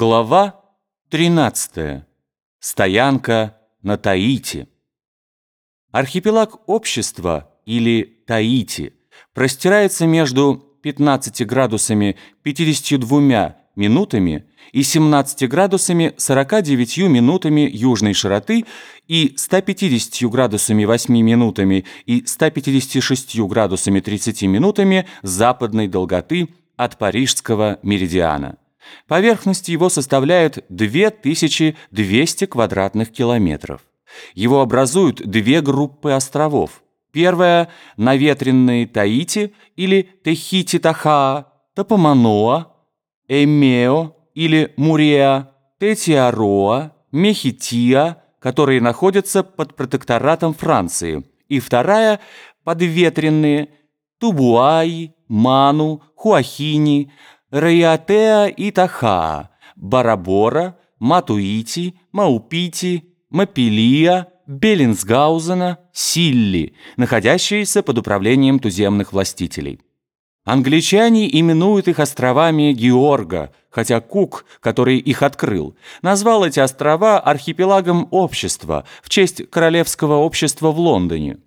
Глава 13. Стоянка на Таити. Архипелаг общества или Таити простирается между 15 градусами 52 минутами и 17 градусами 49 минутами южной широты и 150 градусами 8 минутами и 156 градусами 30 минутами западной долготы от Парижского меридиана. Поверхность его составляет 2200 квадратных километров. Его образуют две группы островов. Первая – наветренные Таити или Техити-Тахаа, Тапоманоа, Эмео или Муреа, Тетиароа, Мехития, которые находятся под протекторатом Франции. И вторая – подветренные Тубуаи, Ману, Хуахини, Райатеа и Тахаа, Барабора, Матуити, Маупити, Мапилия, Беллинсгаузена, Силли, находящиеся под управлением туземных властителей. Англичане именуют их островами Георга, хотя Кук, который их открыл, назвал эти острова архипелагом общества в честь Королевского общества в Лондоне.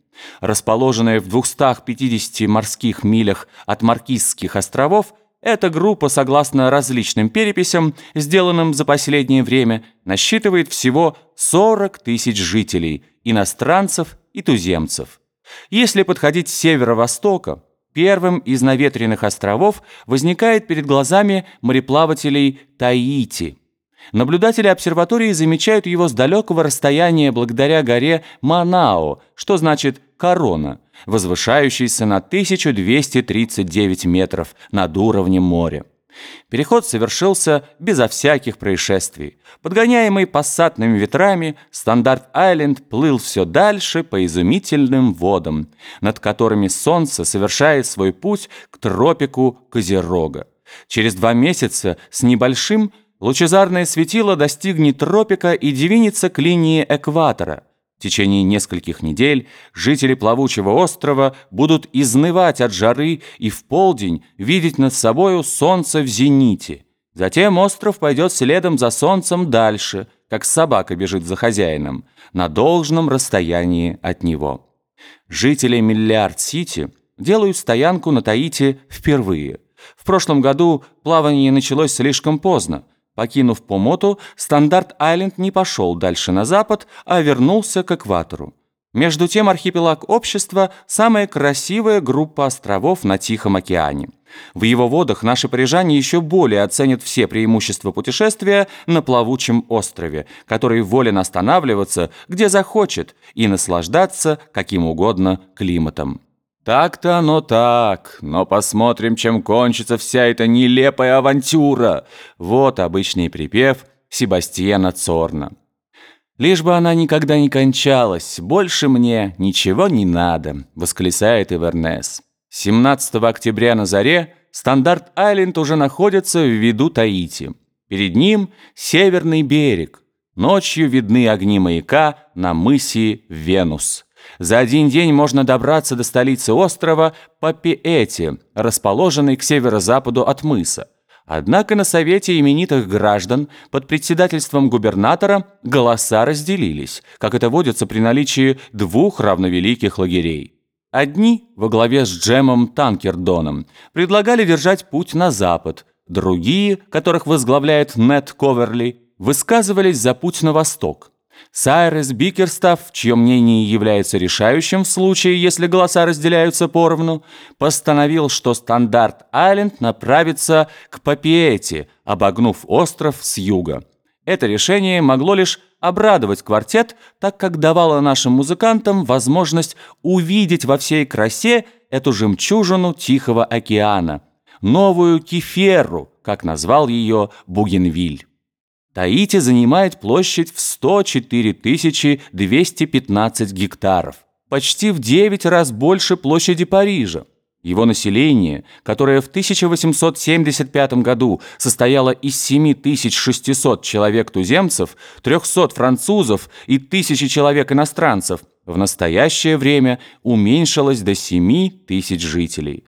Расположенные в 250 морских милях от Маркизских островов, эта группа, согласно различным переписям, сделанным за последнее время, насчитывает всего 40 тысяч жителей, иностранцев и туземцев. Если подходить с северо-востока, первым из наветренных островов возникает перед глазами мореплавателей Таити. Наблюдатели обсерватории замечают его с далекого расстояния благодаря горе Манао, что значит «корона», возвышающийся на 1239 метров над уровнем моря. Переход совершился безо всяких происшествий. Подгоняемый пассатными ветрами, Стандарт-Айленд плыл все дальше по изумительным водам, над которыми солнце совершает свой путь к тропику Козерога. Через два месяца с небольшим лучезарное светило достигнет тропика и двинется к линии экватора – в течение нескольких недель жители плавучего острова будут изнывать от жары и в полдень видеть над собою солнце в зените. Затем остров пойдет следом за солнцем дальше, как собака бежит за хозяином, на должном расстоянии от него. Жители Миллиард-Сити делают стоянку на Таити впервые. В прошлом году плавание началось слишком поздно, Покинув Помоту, Стандарт-Айленд не пошел дальше на запад, а вернулся к экватору. Между тем архипелаг общества – самая красивая группа островов на Тихом океане. В его водах наши парижане еще более оценят все преимущества путешествия на плавучем острове, который волен останавливаться, где захочет, и наслаждаться каким угодно климатом. Так-то оно так, но посмотрим, чем кончится вся эта нелепая авантюра. Вот обычный припев Себастьяна Цорна. «Лишь бы она никогда не кончалась, больше мне ничего не надо», — восклицает Ивернес. 17 октября на заре Стандарт-Айленд уже находится в виду Таити. Перед ним северный берег. Ночью видны огни маяка на мысе Венус. За один день можно добраться до столицы острова Папиэти, расположенной к северо-западу от мыса. Однако на совете именитых граждан под председательством губернатора голоса разделились, как это водится при наличии двух равновеликих лагерей. Одни, во главе с Джемом Танкердоном, предлагали держать путь на запад, другие, которых возглавляет Нед Коверли, высказывались за путь на восток. Сайрес Бикерстав, чье мнение является решающим в случае, если голоса разделяются поровну, постановил, что Стандарт-Айленд направится к Папиэте, обогнув остров с юга. Это решение могло лишь обрадовать квартет, так как давало нашим музыкантам возможность увидеть во всей красе эту жемчужину Тихого океана, новую Кеферу, как назвал ее Бугенвиль. Таити занимает площадь в 104 215 гектаров, почти в 9 раз больше площади Парижа. Его население, которое в 1875 году состояло из 7600 человек-туземцев, 300 французов и 1000 человек-иностранцев, в настоящее время уменьшилось до 7 тысяч жителей.